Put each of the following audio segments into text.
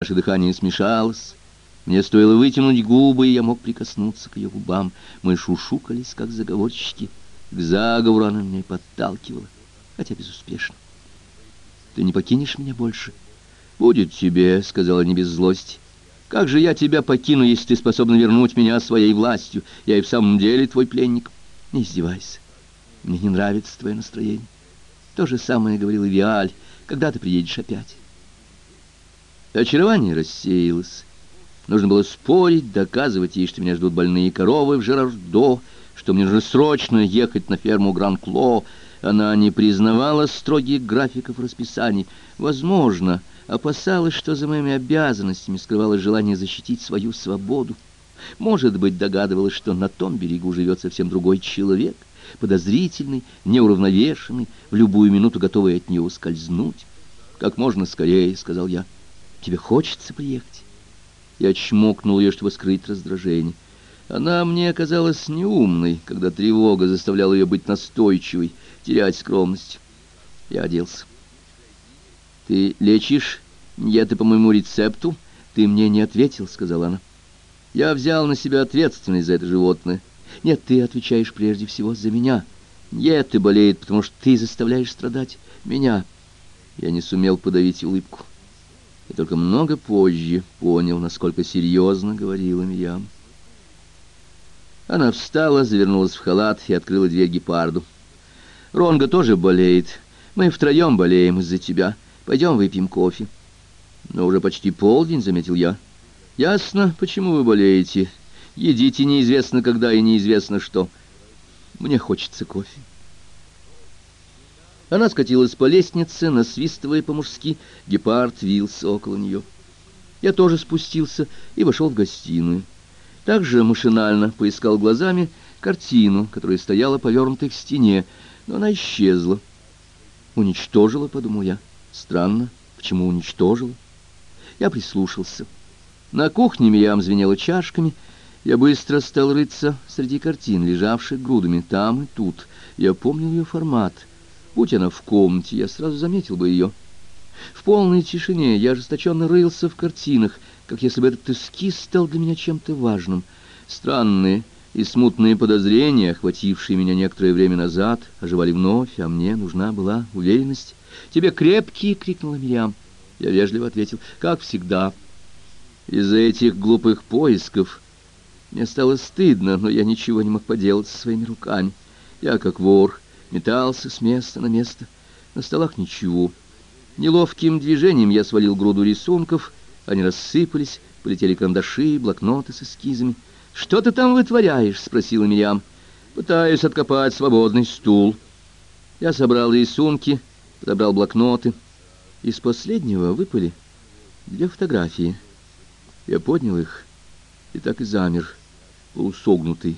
Наше дыхание смешалось. Мне стоило вытянуть губы, и я мог прикоснуться к ее губам. Мы шушукались, как заговорщики. К заговору она меня подталкивала, хотя безуспешно. «Ты не покинешь меня больше?» «Будет тебе», — сказала не без злости. «Как же я тебя покину, если ты способна вернуть меня своей властью? Я и в самом деле твой пленник. Не издевайся. Мне не нравится твое настроение. То же самое говорил и Виаль. Когда ты приедешь опять?» Очарование рассеялось. Нужно было спорить, доказывать ей, что меня ждут больные коровы в Жерардо, что мне нужно срочно ехать на ферму Гран-Кло. Она не признавала строгих графиков расписаний. Возможно, опасалась, что за моими обязанностями скрывалось желание защитить свою свободу. Может быть, догадывалась, что на том берегу живет совсем другой человек, подозрительный, неуравновешенный, в любую минуту готовый от нее ускользнуть. «Как можно скорее», — сказал я. Тебе хочется приехать?» Я чмокнул ее, чтобы скрыть раздражение. Она мне оказалась неумной, когда тревога заставляла ее быть настойчивой, терять скромность. Я оделся. «Ты лечишь диеты по моему рецепту?» «Ты мне не ответил», — сказала она. «Я взял на себя ответственность за это животное. Нет, ты отвечаешь прежде всего за меня. Нет, ты болеет, потому что ты заставляешь страдать меня». Я не сумел подавить улыбку и только много позже понял, насколько серьезно говорила Мирьям. Она встала, завернулась в халат и открыла дверь гепарду. «Ронга тоже болеет. Мы втроем болеем из-за тебя. Пойдем выпьем кофе». «Но уже почти полдень», — заметил я. «Ясно, почему вы болеете. Едите неизвестно когда и неизвестно что. Мне хочется кофе». Она скатилась по лестнице, насвистывая по-мужски. Гепард вился около нее. Я тоже спустился и вошел в гостиную. Также машинально поискал глазами картину, которая стояла повернутой к стене, но она исчезла. «Уничтожила», — подумал я. «Странно, почему уничтожила?» Я прислушался. На кухне Миям звенела чашками. Я быстро стал рыться среди картин, лежавших грудами там и тут. Я помнил ее формат — Будь она в комнате, я сразу заметил бы ее. В полной тишине я ожесточенно рылся в картинах, как если бы этот эскиз стал для меня чем-то важным. Странные и смутные подозрения, охватившие меня некоторое время назад, оживали вновь, а мне нужна была уверенность. «Тебе крепкие!» — крикнула Мириам. Я вежливо ответил, «Как всегда». Из-за этих глупых поисков мне стало стыдно, но я ничего не мог поделать со своими руками. Я, как вор, метался с места на место. На столах ничего. Неловким движением я свалил груду рисунков, они рассыпались, полетели карандаши, блокноты с эскизами. «Что ты там вытворяешь?» — спросила Мириам. «Пытаюсь откопать свободный стул». Я собрал рисунки, подобрал блокноты. Из последнего выпали две фотографии. Я поднял их и так и замер, полусогнутый,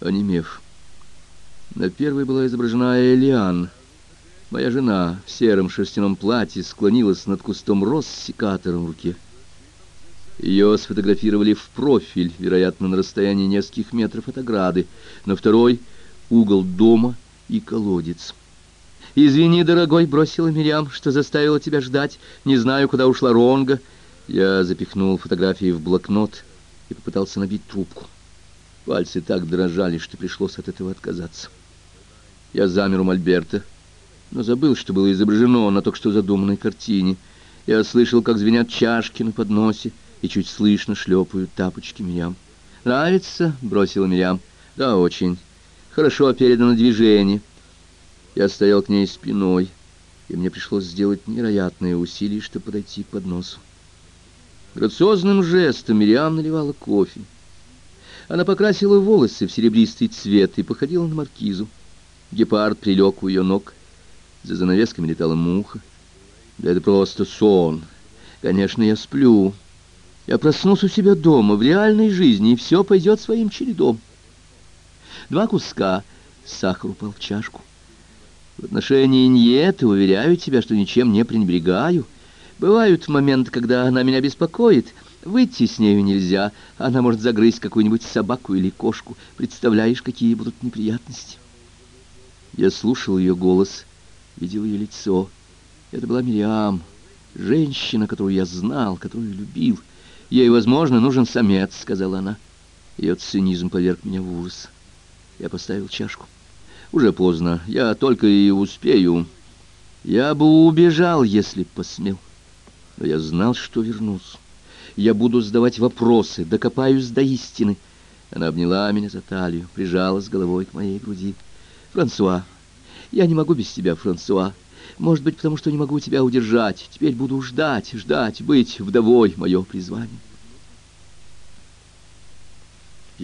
онемев. На первой была изображена Элиан. Моя жена в сером шерстяном платье склонилась над кустом роз с секатором в руке. Ее сфотографировали в профиль, вероятно, на расстоянии нескольких метров от ограды. На второй — угол дома и колодец. «Извини, дорогой», — бросила Мириам, — «что заставила тебя ждать. Не знаю, куда ушла Ронга». Я запихнул фотографии в блокнот и попытался набить трубку. Пальцы так дрожали, что пришлось от этого отказаться. Я замер у Мольберта, но забыл, что было изображено на только что задуманной картине. Я слышал, как звенят чашки на подносе, и чуть слышно шлепают тапочки Мирям. «Нравится?» — бросила Мирям. «Да, очень. Хорошо передано движение». Я стоял к ней спиной, и мне пришлось сделать невероятные усилия, чтобы подойти к подносу. Грациозным жестом Мириам наливала кофе. Она покрасила волосы в серебристый цвет и походила на маркизу. Гепард прилег у ее ног. За занавесками летала муха. Да это просто сон. Конечно, я сплю. Я проснусь у себя дома, в реальной жизни, и все пойдет своим чередом. Два куска. Сахар упал в чашку. В отношении Ньеты уверяю тебя, что ничем не пренебрегаю. Бывают моменты, когда она меня беспокоит — Выйти с нею нельзя, она может загрызть какую-нибудь собаку или кошку. Представляешь, какие будут неприятности? Я слушал ее голос, видел ее лицо. Это была Мириам, Женщина, которую я знал, которую любил. Ей, возможно, нужен самец, сказала она. Ее цинизм поверг меня в ужас. Я поставил чашку. Уже поздно, я только и успею. Я бы убежал, если б посмел. Но я знал, что вернусь. Я буду задавать вопросы, докопаюсь до истины. Она обняла меня за талию, прижалась головой к моей груди. «Франсуа, я не могу без тебя, Франсуа. Может быть, потому что не могу тебя удержать. Теперь буду ждать, ждать, быть вдовой — мое призвание».